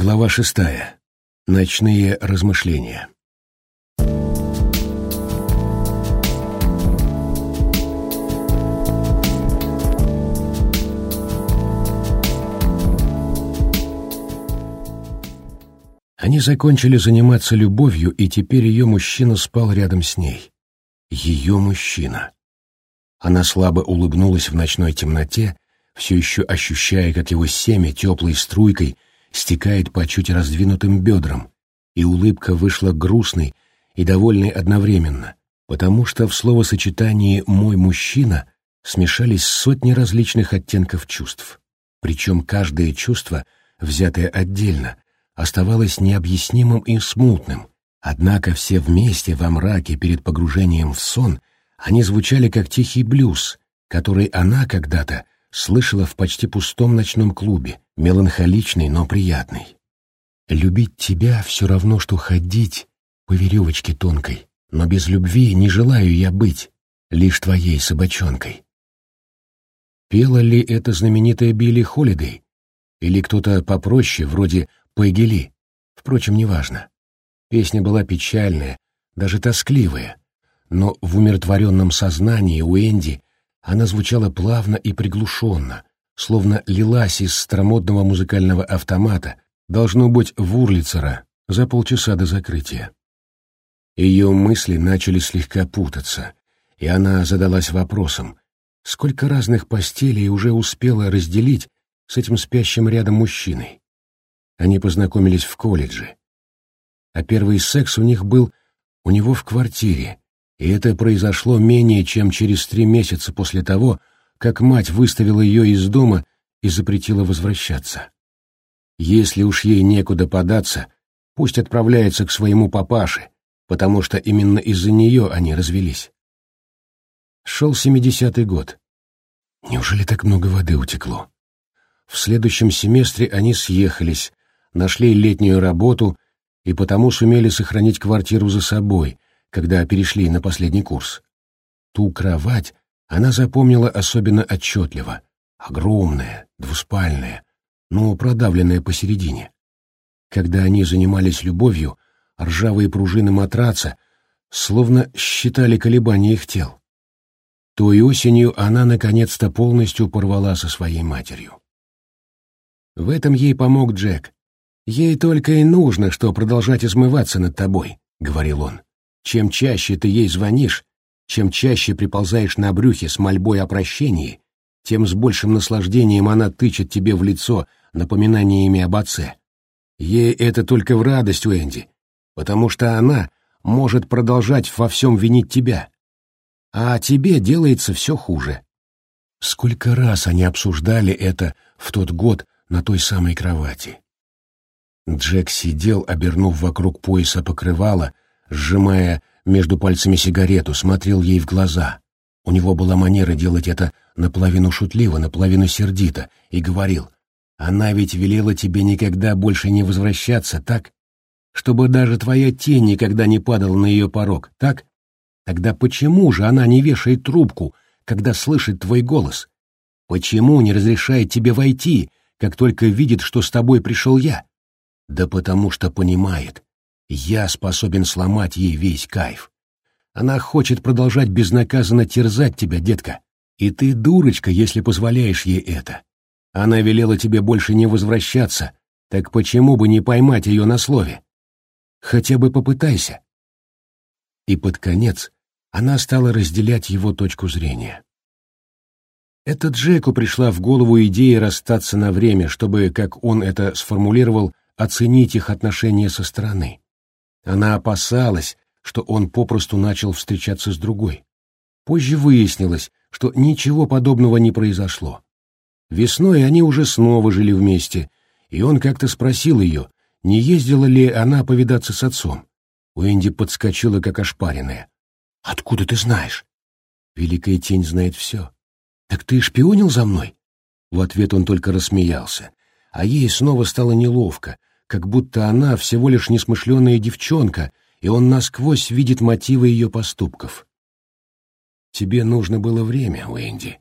Глава шестая. Ночные размышления. Они закончили заниматься любовью, и теперь ее мужчина спал рядом с ней. Ее мужчина. Она слабо улыбнулась в ночной темноте, все еще ощущая, как его семя теплой струйкой стекает по чуть раздвинутым бедрам, и улыбка вышла грустной и довольной одновременно, потому что в словосочетании «мой мужчина» смешались сотни различных оттенков чувств. Причем каждое чувство, взятое отдельно, оставалось необъяснимым и смутным, однако все вместе во мраке перед погружением в сон они звучали как тихий блюз, который она когда-то слышала в почти пустом ночном клубе, меланхоличный, но приятный. «Любить тебя все равно, что ходить по веревочке тонкой, но без любви не желаю я быть лишь твоей собачонкой». Пела ли это знаменитая Билли Холидей? Или кто-то попроще, вроде Пегели. Впрочем, неважно. Песня была печальная, даже тоскливая, но в умиротворенном сознании у Энди она звучала плавно и приглушенно, словно лилась из старомодного музыкального автомата, должно быть, в Урлицера, за полчаса до закрытия. Ее мысли начали слегка путаться, и она задалась вопросом, сколько разных постелей уже успела разделить с этим спящим рядом мужчиной. Они познакомились в колледже. А первый секс у них был у него в квартире, и это произошло менее чем через три месяца после того, как мать выставила ее из дома и запретила возвращаться. Если уж ей некуда податься, пусть отправляется к своему папаше, потому что именно из-за нее они развелись. Шел семидесятый год. Неужели так много воды утекло? В следующем семестре они съехались, нашли летнюю работу и потому сумели сохранить квартиру за собой, когда перешли на последний курс. Ту кровать она запомнила особенно отчетливо. Огромная, двуспальная, но продавленная посередине. Когда они занимались любовью, ржавые пружины матраца словно считали колебания их тел. Той осенью она наконец-то полностью порвала со своей матерью. В этом ей помог Джек, «Ей только и нужно, что продолжать измываться над тобой», — говорил он. «Чем чаще ты ей звонишь, чем чаще приползаешь на брюхе с мольбой о прощении, тем с большим наслаждением она тычет тебе в лицо напоминаниями об отце. Ей это только в радость, Уэнди, потому что она может продолжать во всем винить тебя. А тебе делается все хуже». Сколько раз они обсуждали это в тот год на той самой кровати. Джек сидел, обернув вокруг пояса покрывала, сжимая между пальцами сигарету, смотрел ей в глаза. У него была манера делать это наполовину шутливо, наполовину сердито, и говорил, «Она ведь велела тебе никогда больше не возвращаться, так? Чтобы даже твоя тень никогда не падала на ее порог, так? Тогда почему же она не вешает трубку, когда слышит твой голос? Почему не разрешает тебе войти, как только видит, что с тобой пришел я?» Да потому что понимает, я способен сломать ей весь кайф. Она хочет продолжать безнаказанно терзать тебя, детка. И ты дурочка, если позволяешь ей это. Она велела тебе больше не возвращаться, так почему бы не поймать ее на слове? Хотя бы попытайся. И под конец она стала разделять его точку зрения. Это Джеку пришла в голову идея расстаться на время, чтобы, как он это сформулировал, оценить их отношения со стороны. Она опасалась, что он попросту начал встречаться с другой. Позже выяснилось, что ничего подобного не произошло. Весной они уже снова жили вместе, и он как-то спросил ее, не ездила ли она повидаться с отцом. Уэнди подскочила, как ошпаренная. «Откуда ты знаешь?» «Великая тень знает все». «Так ты шпионил за мной?» В ответ он только рассмеялся, а ей снова стало неловко, как будто она всего лишь несмышленая девчонка, и он насквозь видит мотивы ее поступков. Тебе нужно было время, Уэнди.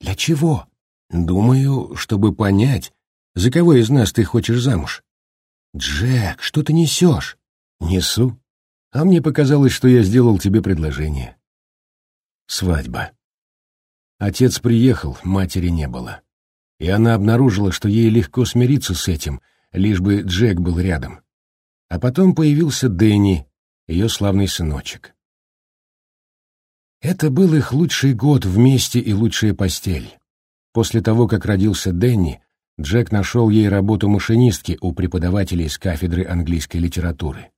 Для чего? Думаю, чтобы понять, за кого из нас ты хочешь замуж. «Джек, что ты несешь?» «Несу. А мне показалось, что я сделал тебе предложение». Свадьба. Отец приехал, матери не было. И она обнаружила, что ей легко смириться с этим, лишь бы Джек был рядом. А потом появился Дэнни, ее славный сыночек. Это был их лучший год вместе и лучшая постель. После того, как родился Дэнни, Джек нашел ей работу машинистки у преподавателей с кафедры английской литературы.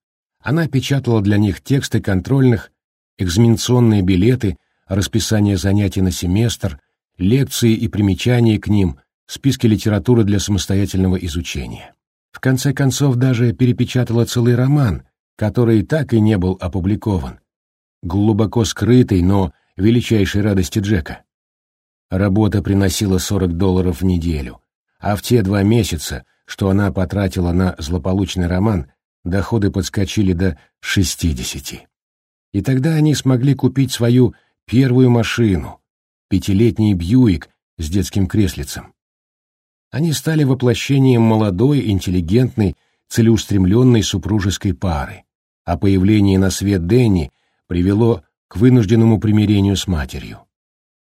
Она печатала для них тексты контрольных, экзаменационные билеты, расписание занятий на семестр, лекции и примечания к ним, списки литературы для самостоятельного изучения. В конце концов даже перепечатала целый роман, который так и не был опубликован. Глубоко скрытый, но величайшей радости Джека. Работа приносила 40 долларов в неделю, а в те два месяца, что она потратила на злополучный роман, доходы подскочили до 60. И тогда они смогли купить свою первую машину, пятилетний Бьюик с детским креслицем. Они стали воплощением молодой, интеллигентной, целеустремленной супружеской пары, а появление на свет Дэнни привело к вынужденному примирению с матерью.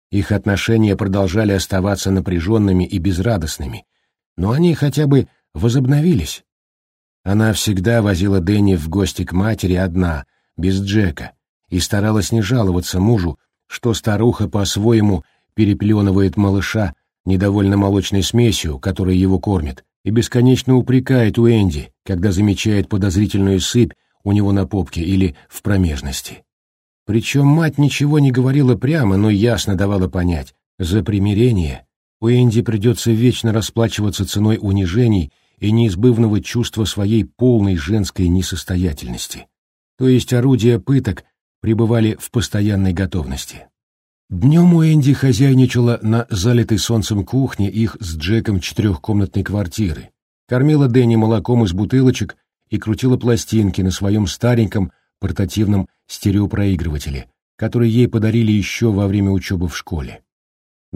Их отношения продолжали оставаться напряженными и безрадостными, но они хотя бы возобновились. Она всегда возила Дэнни в гости к матери одна, без Джека, и старалась не жаловаться мужу, что старуха по-своему перепленывает малыша недовольно молочной смесью, которой его кормит, и бесконечно упрекает у Энди, когда замечает подозрительную сыпь у него на попке или в промежности. Причем мать ничего не говорила прямо, но ясно давала понять, за примирение у Энди придется вечно расплачиваться ценой унижений и неизбывного чувства своей полной женской несостоятельности. То есть орудия пыток пребывали в постоянной готовности. Днем у Энди хозяйничала на залитой солнцем кухне их с Джеком четырехкомнатной квартиры, кормила Дэнни молоком из бутылочек и крутила пластинки на своем стареньком портативном стереопроигрывателе, который ей подарили еще во время учебы в школе.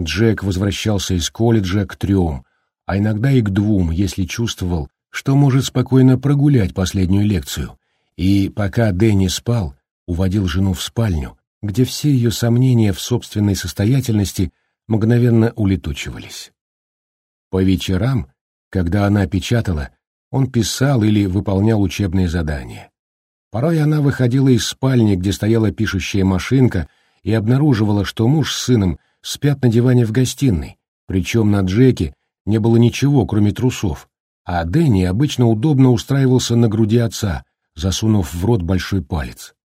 Джек возвращался из колледжа к трем, а иногда и к двум, если чувствовал, что может спокойно прогулять последнюю лекцию, и пока Дэнни спал, уводил жену в спальню, где все ее сомнения в собственной состоятельности мгновенно улетучивались. По вечерам, когда она печатала, он писал или выполнял учебные задания. Порой она выходила из спальни, где стояла пишущая машинка, и обнаруживала, что муж с сыном спят на диване в гостиной, причем на Джеке не было ничего, кроме трусов, а Дэнни обычно удобно устраивался на груди отца, засунув в рот большой палец.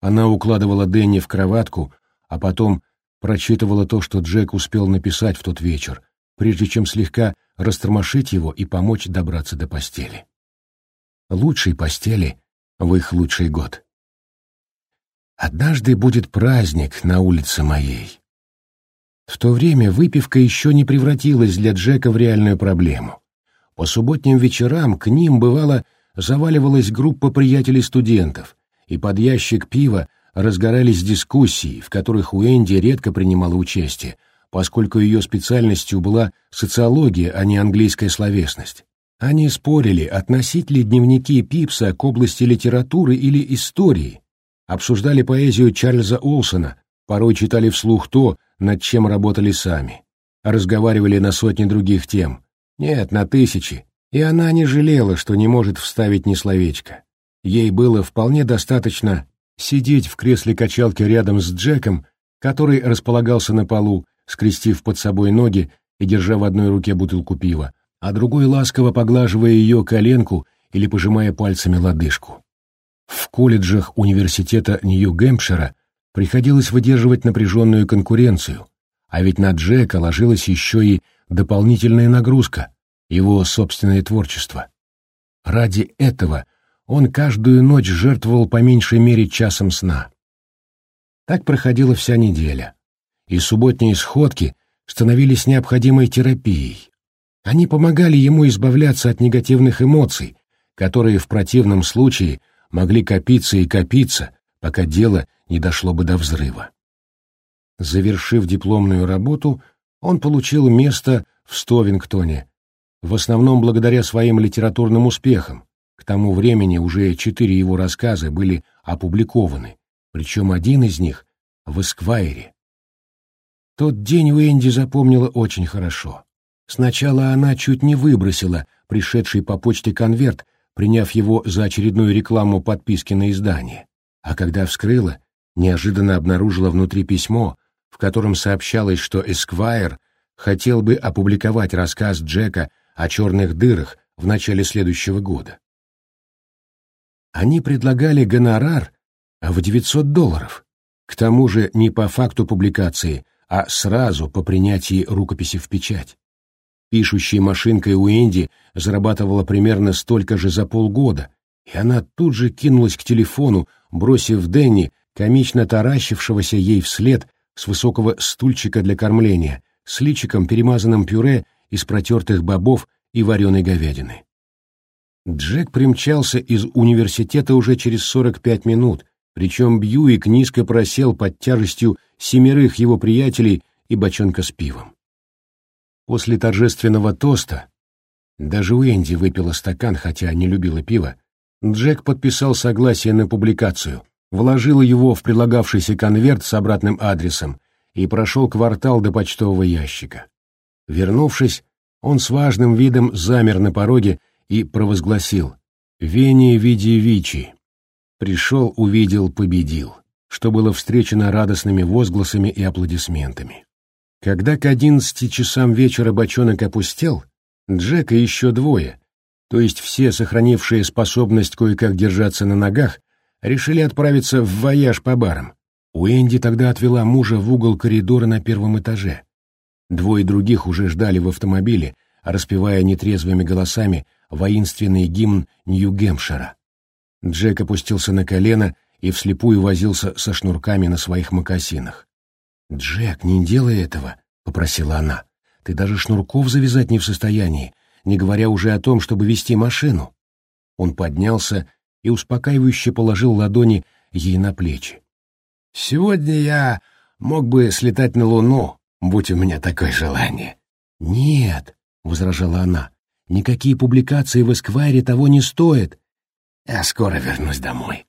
Она укладывала Дэнни в кроватку, а потом прочитывала то, что Джек успел написать в тот вечер, прежде чем слегка растормошить его и помочь добраться до постели. Лучшей постели в их лучший год. Однажды будет праздник на улице моей. В то время выпивка еще не превратилась для Джека в реальную проблему. По субботним вечерам к ним, бывало, заваливалась группа приятелей-студентов, и под ящик пива разгорались дискуссии, в которых Уэнди редко принимала участие, поскольку ее специальностью была социология, а не английская словесность. Они спорили, относить ли дневники Пипса к области литературы или истории, обсуждали поэзию Чарльза Олсона, порой читали вслух то, над чем работали сами, разговаривали на сотни других тем, нет, на тысячи, и она не жалела, что не может вставить ни словечка. Ей было вполне достаточно сидеть в кресле качалки рядом с Джеком, который располагался на полу, скрестив под собой ноги и держа в одной руке бутылку пива, а другой ласково поглаживая ее коленку или пожимая пальцами лодыжку. В колледжах университета Нью-Гэмпшира приходилось выдерживать напряженную конкуренцию, а ведь на Джека ложилась еще и дополнительная нагрузка, его собственное творчество. Ради этого он каждую ночь жертвовал по меньшей мере часом сна. Так проходила вся неделя, и субботние сходки становились необходимой терапией. Они помогали ему избавляться от негативных эмоций, которые в противном случае могли копиться и копиться, пока дело не дошло бы до взрыва. Завершив дипломную работу, он получил место в Стовингтоне, в основном благодаря своим литературным успехам, тому времени уже четыре его рассказа были опубликованы, причем один из них в «Эсквайре». Тот день Уэнди запомнила очень хорошо. Сначала она чуть не выбросила пришедший по почте конверт, приняв его за очередную рекламу подписки на издание, а когда вскрыла, неожиданно обнаружила внутри письмо, в котором сообщалось, что «Эсквайр» хотел бы опубликовать рассказ Джека о черных дырах в начале следующего года. Они предлагали гонорар в 900 долларов. К тому же не по факту публикации, а сразу по принятии рукописи в печать. Пишущей машинкой Уэнди зарабатывала примерно столько же за полгода, и она тут же кинулась к телефону, бросив Дэнни, комично таращившегося ей вслед с высокого стульчика для кормления, с личиком, перемазанным пюре из протертых бобов и вареной говядины. Джек примчался из университета уже через 45 минут, причем Бьюик низко просел под тяжестью семерых его приятелей и бочонка с пивом. После торжественного тоста, даже Уэнди выпила стакан, хотя не любила пива, Джек подписал согласие на публикацию, вложил его в прилагавшийся конверт с обратным адресом и прошел квартал до почтового ящика. Вернувшись, он с важным видом замер на пороге и провозгласил «Вени види вичи». Пришел, увидел, победил, что было встречено радостными возгласами и аплодисментами. Когда к одиннадцати часам вечера бочонок опустел, Джек и еще двое, то есть все сохранившие способность кое-как держаться на ногах, решили отправиться в вояж по барам. Уэнди тогда отвела мужа в угол коридора на первом этаже. Двое других уже ждали в автомобиле, распевая нетрезвыми голосами воинственный гимн Нью-Гемпшира. Джек опустился на колено и вслепую возился со шнурками на своих мокасинах. «Джек, не делай этого», — попросила она. «Ты даже шнурков завязать не в состоянии, не говоря уже о том, чтобы вести машину». Он поднялся и успокаивающе положил ладони ей на плечи. «Сегодня я мог бы слетать на Луну, будь у меня такое желание». «Нет», — возражала она, — «никакие публикации в Эсквайре того не стоят. Я скоро вернусь домой».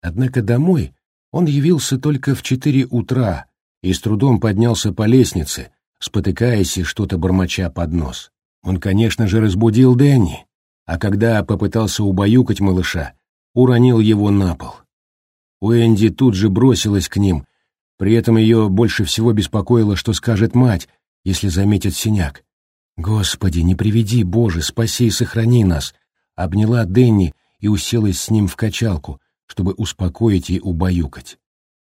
Однако домой он явился только в четыре утра и с трудом поднялся по лестнице, спотыкаясь и что-то бормоча под нос. Он, конечно же, разбудил Дэнни, а когда попытался убаюкать малыша, уронил его на пол. Уэнди тут же бросилась к ним, при этом ее больше всего беспокоило, что скажет мать, если заметит синяк. «Господи, не приведи, Боже, спаси и сохрани нас!» Обняла Дэнни и уселась с ним в качалку, чтобы успокоить и убаюкать.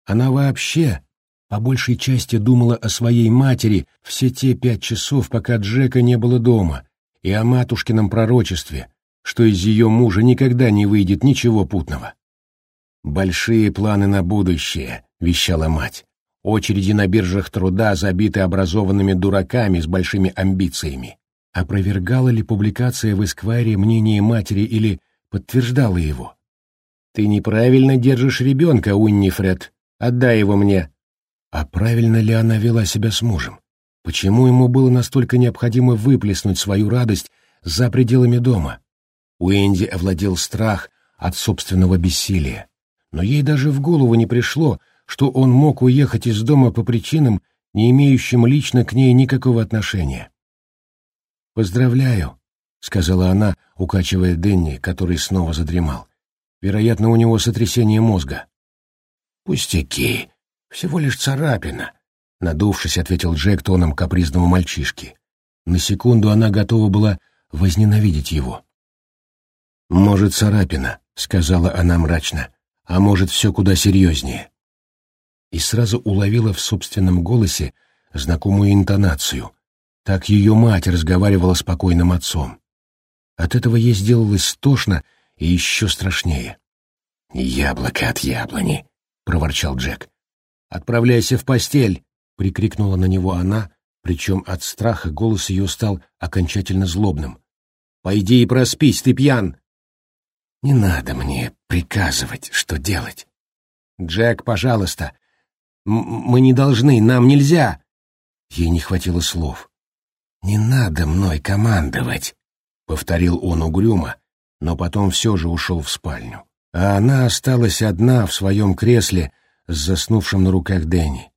Она вообще, по большей части, думала о своей матери все те пять часов, пока Джека не было дома, и о матушкином пророчестве, что из ее мужа никогда не выйдет ничего путного. «Большие планы на будущее», — вещала мать. «Очереди на биржах труда забиты образованными дураками с большими амбициями». Опровергала ли публикация в Эсквайре мнение матери или подтверждала его? «Ты неправильно держишь ребенка, Уиннифред. Отдай его мне». А правильно ли она вела себя с мужем? Почему ему было настолько необходимо выплеснуть свою радость за пределами дома? Уэнди овладел страх от собственного бессилия. Но ей даже в голову не пришло, что он мог уехать из дома по причинам, не имеющим лично к ней никакого отношения. «Поздравляю», — сказала она, укачивая Денни, который снова задремал. Вероятно, у него сотрясение мозга. «Пустяки. Всего лишь царапина», — надувшись, ответил Джек тоном капризного мальчишки. На секунду она готова была возненавидеть его. «Может, царапина», — сказала она мрачно, — «а может, все куда серьезнее». И сразу уловила в собственном голосе знакомую интонацию. Так ее мать разговаривала с покойным отцом. От этого ей сделалось тошно и еще страшнее. «Яблоко от яблони!» — проворчал Джек. «Отправляйся в постель!» — прикрикнула на него она, причем от страха голос ее стал окончательно злобным. «Пойди и проспись, ты пьян!» «Не надо мне приказывать, что делать!» «Джек, пожалуйста! Мы не должны, нам нельзя!» Ей не хватило слов. «Не надо мной командовать!» — повторил он угрюмо, но потом все же ушел в спальню. А она осталась одна в своем кресле с заснувшим на руках Дэнни.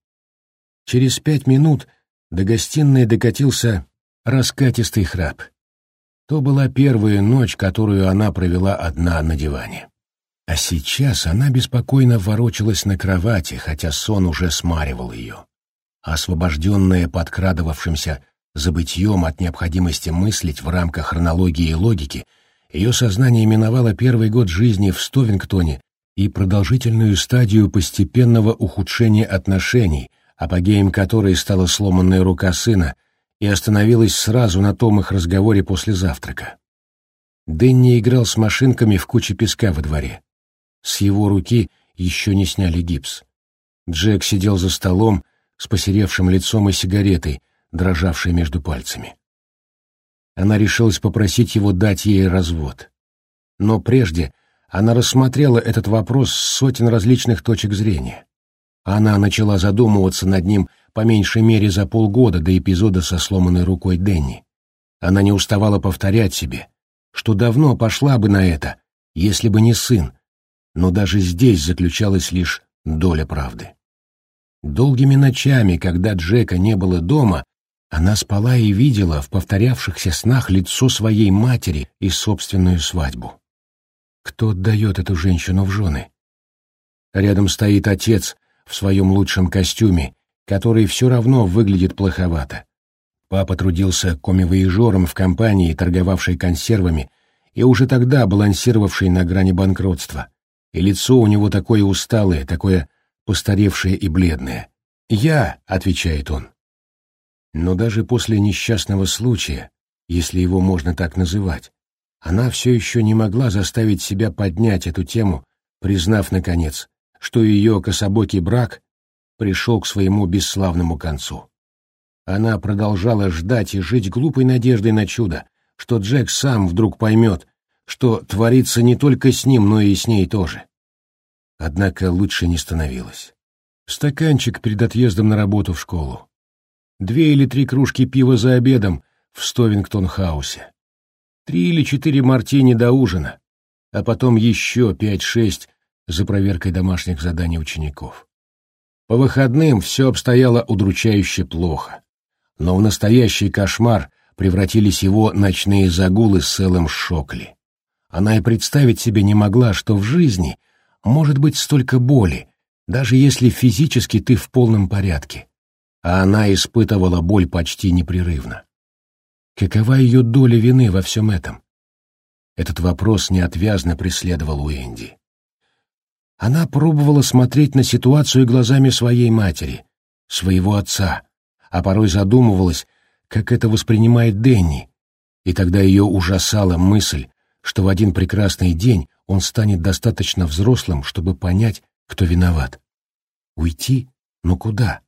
Через пять минут до гостиной докатился раскатистый храп. То была первая ночь, которую она провела одна на диване. А сейчас она беспокойно ворочалась на кровати, хотя сон уже смаривал ее. Освобожденная подкрадывавшимся забытьем от необходимости мыслить в рамках хронологии и логики, ее сознание миновало первый год жизни в Стовингтоне и продолжительную стадию постепенного ухудшения отношений, апогеем которой стала сломанная рука сына, и остановилась сразу на том их разговоре после завтрака. Дэнни играл с машинками в куче песка во дворе. С его руки еще не сняли гипс. Джек сидел за столом с посеревшим лицом и сигаретой, дрожавшей между пальцами. Она решилась попросить его дать ей развод. Но прежде она рассмотрела этот вопрос с сотен различных точек зрения. Она начала задумываться над ним по меньшей мере за полгода до эпизода со сломанной рукой Денни. Она не уставала повторять себе, что давно пошла бы на это, если бы не сын, но даже здесь заключалась лишь доля правды. Долгими ночами, когда Джека не было дома, она спала и видела в повторявшихся снах лицо своей матери и собственную свадьбу. Кто отдает эту женщину в жены? Рядом стоит отец в своем лучшем костюме, который все равно выглядит плоховато. Папа трудился комивоежором в компании, торговавшей консервами, и уже тогда балансировавшей на грани банкротства. И лицо у него такое усталое, такое постаревшее и бледное. «Я», — отвечает он. Но даже после несчастного случая, если его можно так называть, она все еще не могла заставить себя поднять эту тему, признав, наконец, что ее кособокий брак пришел к своему бесславному концу. Она продолжала ждать и жить глупой надеждой на чудо, что Джек сам вдруг поймет, что творится не только с ним, но и с ней тоже. Однако лучше не становилось. Стаканчик перед отъездом на работу в школу. Две или три кружки пива за обедом в Стовингтон-хаусе три или четыре мартини до ужина, а потом еще пять-шесть за проверкой домашних заданий учеников. По выходным все обстояло удручающе плохо, но в настоящий кошмар превратились его ночные загулы с целым Шокли. Она и представить себе не могла, что в жизни может быть столько боли, даже если физически ты в полном порядке. А она испытывала боль почти непрерывно. Какова ее доля вины во всем этом? Этот вопрос неотвязно преследовал Уэнди. Она пробовала смотреть на ситуацию глазами своей матери, своего отца, а порой задумывалась, как это воспринимает Дэнни, и тогда ее ужасала мысль, что в один прекрасный день он станет достаточно взрослым, чтобы понять, кто виноват. Уйти? Но куда?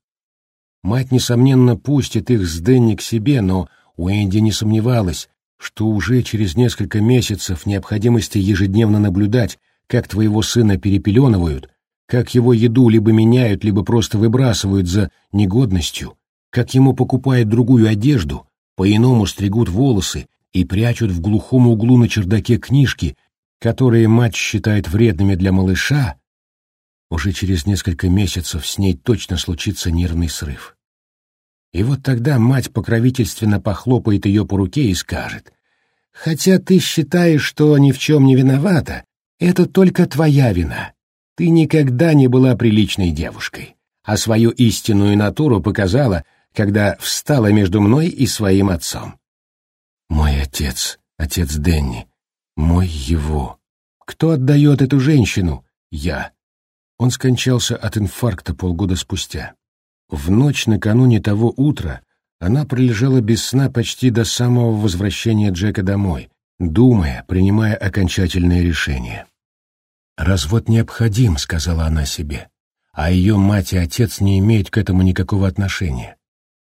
Мать, несомненно, пустит их с Дэнни к себе, но Уэнди не сомневалась, что уже через несколько месяцев необходимости ежедневно наблюдать, как твоего сына перепеленывают, как его еду либо меняют, либо просто выбрасывают за негодностью, как ему покупают другую одежду, по-иному стригут волосы и прячут в глухом углу на чердаке книжки, которые мать считает вредными для малыша, уже через несколько месяцев с ней точно случится нервный срыв. И вот тогда мать покровительственно похлопает ее по руке и скажет, «Хотя ты считаешь, что ни в чем не виновата, это только твоя вина. Ты никогда не была приличной девушкой, а свою истинную натуру показала, когда встала между мной и своим отцом». Мой отец, отец Денни, мой его. Кто отдает эту женщину? Я. Он скончался от инфаркта полгода спустя. В ночь накануне того утра она пролежала без сна почти до самого возвращения Джека домой, думая, принимая окончательное решение. «Развод необходим», — сказала она себе, а ее мать и отец не имеют к этому никакого отношения.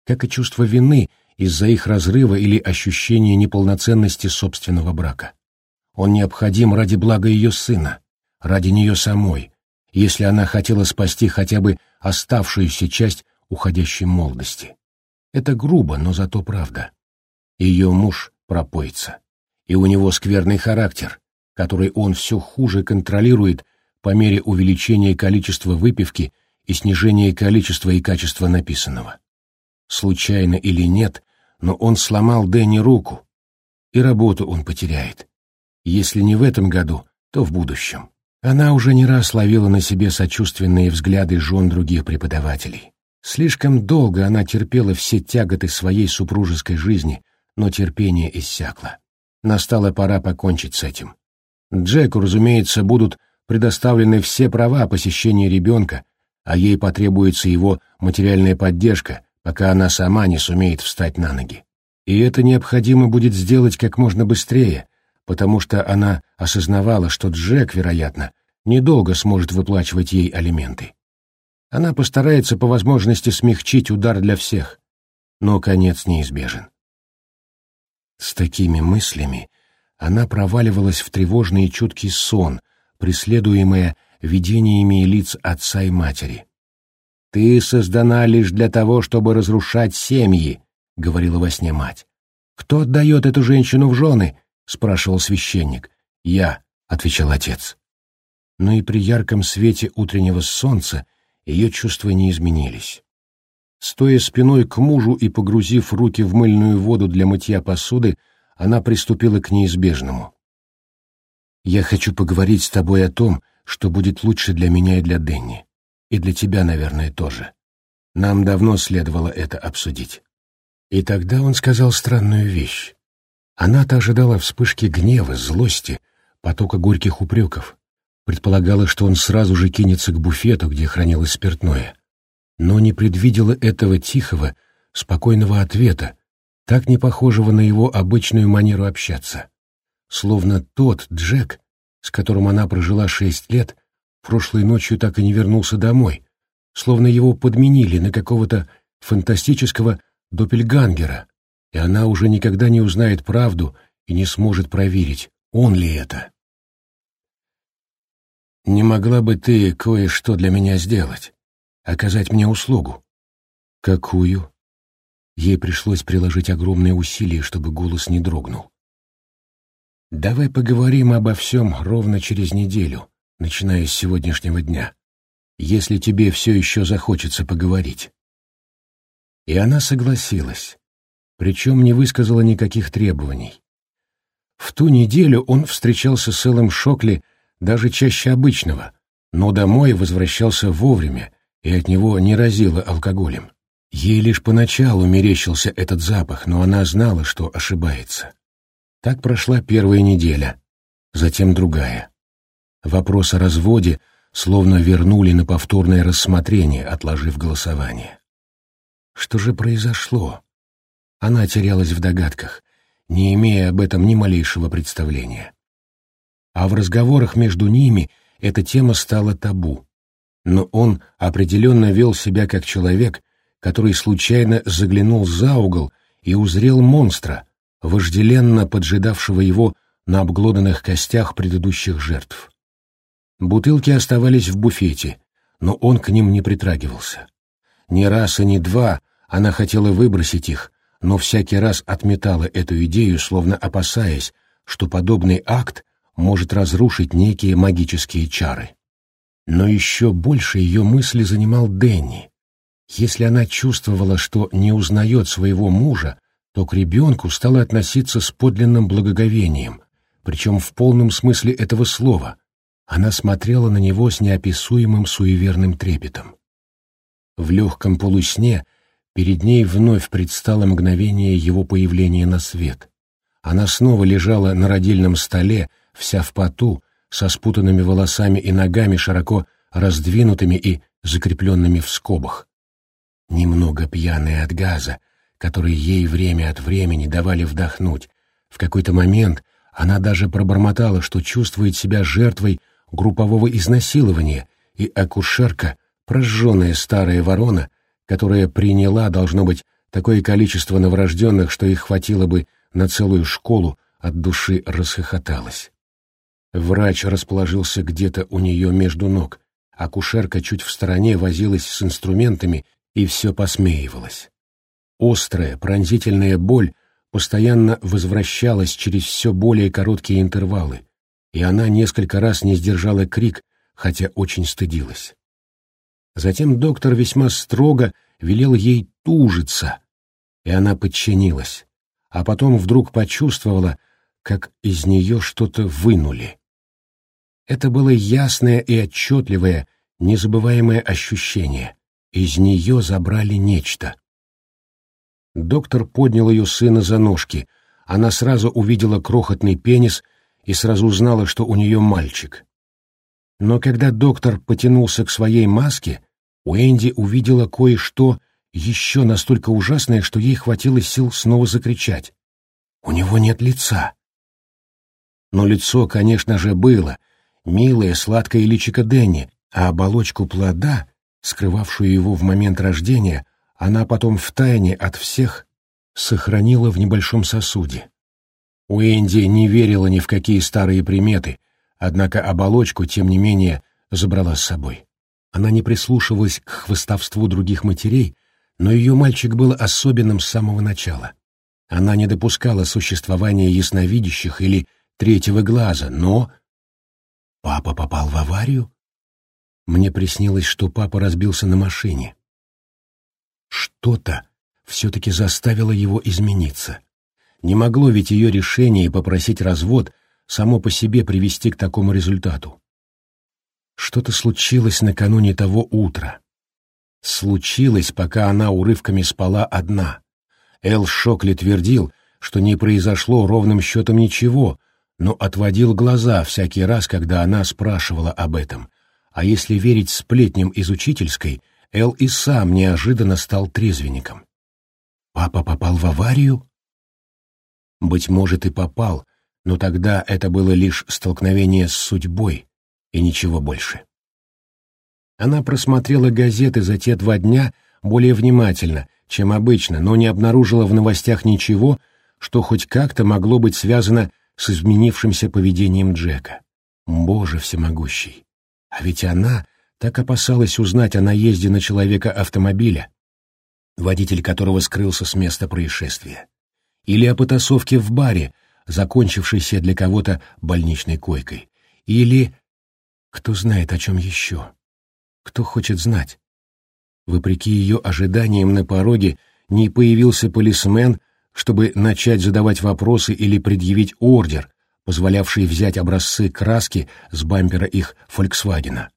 Как и чувство вины из-за их разрыва или ощущения неполноценности собственного брака. Он необходим ради блага ее сына, ради нее самой, если она хотела спасти хотя бы оставшуюся часть уходящей молодости. Это грубо, но зато правда. Ее муж пропойца, и у него скверный характер, который он все хуже контролирует по мере увеличения количества выпивки и снижения количества и качества написанного. Случайно или нет, но он сломал Дэнни руку, и работу он потеряет. Если не в этом году, то в будущем. Она уже не раз ловила на себе сочувственные взгляды жен других преподавателей. Слишком долго она терпела все тяготы своей супружеской жизни, но терпение иссякло. Настала пора покончить с этим. Джеку, разумеется, будут предоставлены все права посещения ребенка, а ей потребуется его материальная поддержка, пока она сама не сумеет встать на ноги. И это необходимо будет сделать как можно быстрее, потому что она осознавала, что Джек, вероятно, недолго сможет выплачивать ей алименты. Она постарается по возможности смягчить удар для всех, но конец неизбежен. С такими мыслями она проваливалась в тревожный и чуткий сон, преследуемая видениями лиц отца и матери. «Ты создана лишь для того, чтобы разрушать семьи», — говорила во сне мать. «Кто отдает эту женщину в жены?» — спрашивал священник. «Я», — отвечал отец. Но и при ярком свете утреннего солнца ее чувства не изменились. Стоя спиной к мужу и погрузив руки в мыльную воду для мытья посуды, она приступила к неизбежному. «Я хочу поговорить с тобой о том, что будет лучше для меня и для Денни. И для тебя, наверное, тоже. Нам давно следовало это обсудить». И тогда он сказал странную вещь. Она-то ожидала вспышки гнева, злости, потока горьких упреков. Предполагала, что он сразу же кинется к буфету, где хранилось спиртное. Но не предвидела этого тихого, спокойного ответа, так не похожего на его обычную манеру общаться. Словно тот Джек, с которым она прожила шесть лет, прошлой ночью так и не вернулся домой, словно его подменили на какого-то фантастического доппельгангера, и она уже никогда не узнает правду и не сможет проверить, он ли это. «Не могла бы ты кое-что для меня сделать? Оказать мне услугу?» «Какую?» Ей пришлось приложить огромные усилия, чтобы голос не дрогнул. «Давай поговорим обо всем ровно через неделю, начиная с сегодняшнего дня, если тебе все еще захочется поговорить». И она согласилась, причем не высказала никаких требований. В ту неделю он встречался с Эллом Шокли даже чаще обычного, но домой возвращался вовремя, и от него не разило алкоголем. Ей лишь поначалу мерещился этот запах, но она знала, что ошибается. Так прошла первая неделя, затем другая. Вопрос о разводе словно вернули на повторное рассмотрение, отложив голосование. Что же произошло? Она терялась в догадках, не имея об этом ни малейшего представления. А в разговорах между ними эта тема стала табу. Но он определенно вел себя как человек, который случайно заглянул за угол и узрел монстра, вожделенно поджидавшего его на обглоданных костях предыдущих жертв. Бутылки оставались в буфете, но он к ним не притрагивался. Ни раз и ни два она хотела выбросить их, но всякий раз отметала эту идею, словно опасаясь, что подобный акт может разрушить некие магические чары. Но еще больше ее мысли занимал Дэнни. Если она чувствовала, что не узнает своего мужа, то к ребенку стала относиться с подлинным благоговением, причем в полном смысле этого слова. Она смотрела на него с неописуемым суеверным трепетом. В легком полусне перед ней вновь предстало мгновение его появления на свет. Она снова лежала на родильном столе, вся в поту, со спутанными волосами и ногами широко раздвинутыми и закрепленными в скобах. Немного пьяная от газа, который ей время от времени давали вдохнуть, в какой-то момент она даже пробормотала, что чувствует себя жертвой группового изнасилования, и акушерка, прожженная старая ворона, которая приняла, должно быть, такое количество новорожденных, что их хватило бы на целую школу, от души расхохоталась. Врач расположился где-то у нее между ног, акушерка чуть в стороне возилась с инструментами и все посмеивалась. Острая, пронзительная боль постоянно возвращалась через все более короткие интервалы, и она несколько раз не сдержала крик, хотя очень стыдилась. Затем доктор весьма строго велел ей тужиться, и она подчинилась, а потом вдруг почувствовала, как из нее что-то вынули. Это было ясное и отчетливое, незабываемое ощущение. Из нее забрали нечто. Доктор поднял ее сына за ножки. Она сразу увидела крохотный пенис и сразу узнала, что у нее мальчик. Но когда доктор потянулся к своей маске, Уэнди увидела кое-что еще настолько ужасное, что ей хватило сил снова закричать. «У него нет лица!» Но лицо, конечно же, было, милое, сладкое личико Дэнни, а оболочку плода, скрывавшую его в момент рождения, она потом втайне от всех сохранила в небольшом сосуде. Уэнди не верила ни в какие старые приметы, однако оболочку, тем не менее, забрала с собой. Она не прислушивалась к хвостовству других матерей, но ее мальчик был особенным с самого начала. Она не допускала существования ясновидящих или третьего глаза, но... Папа попал в аварию? Мне приснилось, что папа разбился на машине. Что-то все-таки заставило его измениться. Не могло ведь ее решение попросить развод само по себе привести к такому результату. Что-то случилось накануне того утра. Случилось, пока она урывками спала одна. Эл Шокли твердил, что не произошло ровным счетом ничего, но отводил глаза всякий раз, когда она спрашивала об этом. А если верить сплетням из учительской, Эл и сам неожиданно стал трезвенником. Папа попал в аварию? Быть может, и попал, но тогда это было лишь столкновение с судьбой и ничего больше. Она просмотрела газеты за те два дня более внимательно, чем обычно, но не обнаружила в новостях ничего, что хоть как-то могло быть связано с изменившимся поведением Джека. Боже всемогущий! А ведь она так опасалась узнать о наезде на человека автомобиля, водитель которого скрылся с места происшествия, или о потасовке в баре, закончившейся для кого-то больничной койкой, или... Кто знает, о чем еще? Кто хочет знать? Вопреки ее ожиданиям на пороге не появился полисмен, чтобы начать задавать вопросы или предъявить ордер, позволявший взять образцы краски с бампера их «Фольксвагена».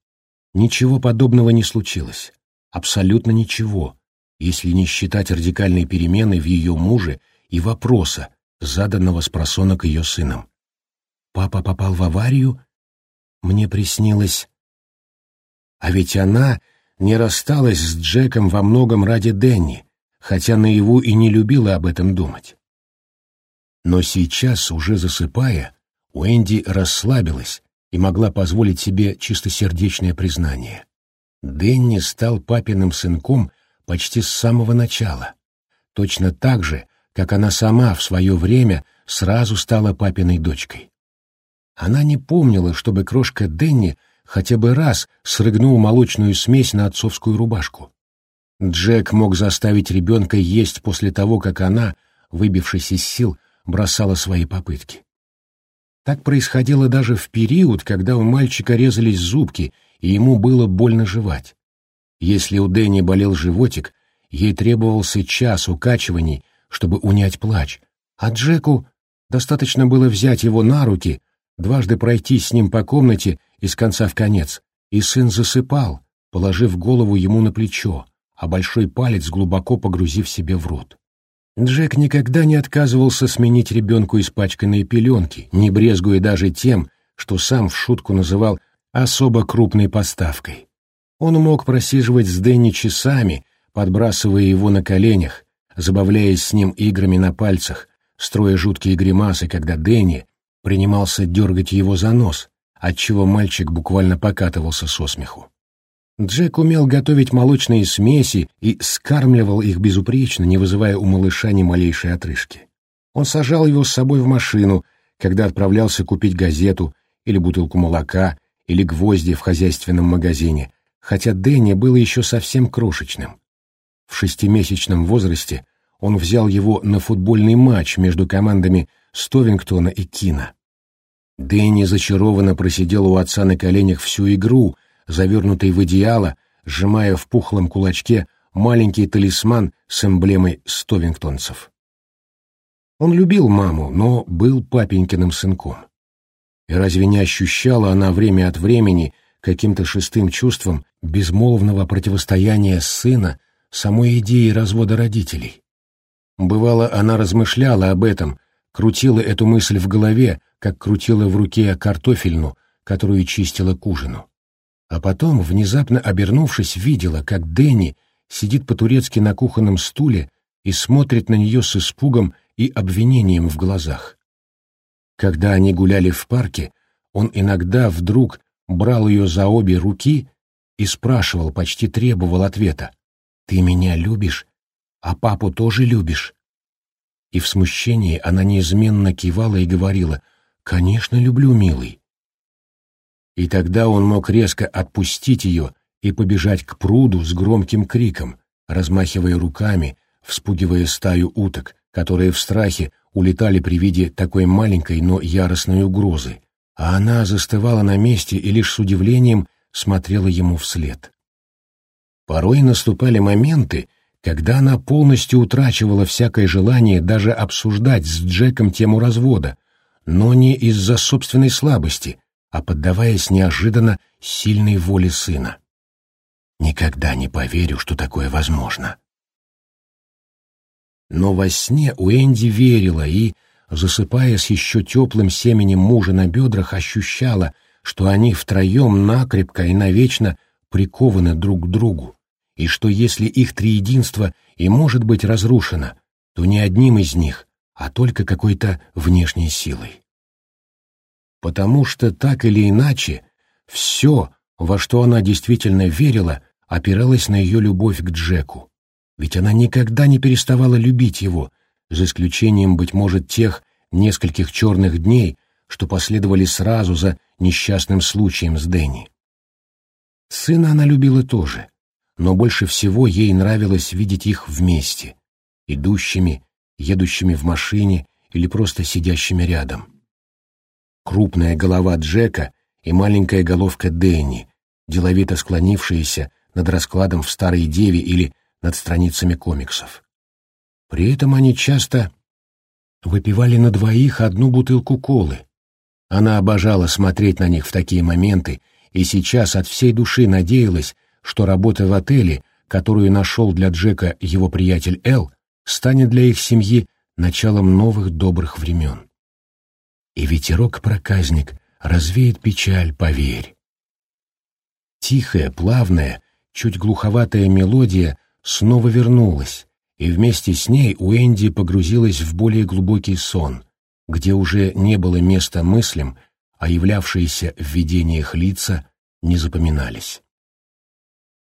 Ничего подобного не случилось. Абсолютно ничего, если не считать радикальной перемены в ее муже и вопроса, заданного с просонок ее сыном. «Папа попал в аварию?» Мне приснилось... А ведь она не рассталась с Джеком во многом ради Дэнни, хотя наяву и не любила об этом думать. Но сейчас, уже засыпая, Уэнди расслабилась и могла позволить себе чистосердечное признание. Дэнни стал папиным сынком почти с самого начала, точно так же, как она сама в свое время сразу стала папиной дочкой. Она не помнила, чтобы крошка Дэнни хотя бы раз срыгнул молочную смесь на отцовскую рубашку. Джек мог заставить ребенка есть после того, как она, выбившись из сил, бросала свои попытки. Так происходило даже в период, когда у мальчика резались зубки, и ему было больно жевать. Если у Дэнни болел животик, ей требовался час укачиваний, чтобы унять плач, а Джеку достаточно было взять его на руки, дважды пройти с ним по комнате из конца в конец, и сын засыпал, положив голову ему на плечо, а большой палец глубоко погрузив себе в рот. Джек никогда не отказывался сменить ребенку испачканные пеленки, не брезгуя даже тем, что сам в шутку называл особо крупной поставкой. Он мог просиживать с Дэнни часами, подбрасывая его на коленях, забавляясь с ним играми на пальцах, строя жуткие гримасы, когда Дэнни принимался дергать его за нос, отчего мальчик буквально покатывался со смеху. Джек умел готовить молочные смеси и скармливал их безупречно, не вызывая у малыша ни малейшей отрыжки. Он сажал его с собой в машину, когда отправлялся купить газету или бутылку молока или гвозди в хозяйственном магазине, хотя Дэнни было еще совсем крошечным. В шестимесячном возрасте он взял его на футбольный матч между командами Стовингтона и Кина. Дэнни зачарованно просидел у отца на коленях всю игру, завернутый в одеяло, сжимая в пухлом кулачке маленький талисман с эмблемой стовингтонцев. Он любил маму, но был папенькиным сынком. И разве не ощущала она время от времени каким-то шестым чувством безмолвного противостояния сына самой идеи развода родителей? Бывало, она размышляла об этом, крутила эту мысль в голове, как крутила в руке картофельну, которую чистила к ужину. А потом, внезапно обернувшись, видела, как Дэнни сидит по-турецки на кухонном стуле и смотрит на нее с испугом и обвинением в глазах. Когда они гуляли в парке, он иногда вдруг брал ее за обе руки и спрашивал, почти требовал ответа. «Ты меня любишь? А папу тоже любишь?» И в смущении она неизменно кивала и говорила, «Конечно, люблю, милый». И тогда он мог резко отпустить ее и побежать к пруду с громким криком, размахивая руками, вспугивая стаю уток, которые в страхе улетали при виде такой маленькой, но яростной угрозы, а она застывала на месте и лишь с удивлением смотрела ему вслед. Порой наступали моменты, когда она полностью утрачивала всякое желание даже обсуждать с Джеком тему развода, но не из-за собственной слабости, а поддаваясь неожиданно сильной воле сына. Никогда не поверю, что такое возможно. Но во сне у Энди верила и, засыпая с еще теплым семенем мужа на бедрах, ощущала, что они втроем накрепко и навечно прикованы друг к другу, и что если их триединство и может быть разрушено, то не одним из них, а только какой-то внешней силой. Потому что так или иначе все, во что она действительно верила, опиралось на ее любовь к Джеку, ведь она никогда не переставала любить его, за исключением, быть может, тех нескольких черных дней, что последовали сразу за несчастным случаем с Дэнни. Сына она любила тоже, но больше всего ей нравилось видеть их вместе, идущими, едущими в машине или просто сидящими рядом. Крупная голова Джека и маленькая головка Дэнни, деловито склонившиеся над раскладом в «Старой деве» или над страницами комиксов. При этом они часто выпивали на двоих одну бутылку колы. Она обожала смотреть на них в такие моменты и сейчас от всей души надеялась, что работа в отеле, которую нашел для Джека его приятель Эл, станет для их семьи началом новых добрых времен. И ветерок-проказник развеет печаль, поверь. Тихая, плавная, чуть глуховатая мелодия снова вернулась, и вместе с ней Уэнди погрузилась в более глубокий сон, где уже не было места мыслям, а являвшиеся в видениях лица не запоминались.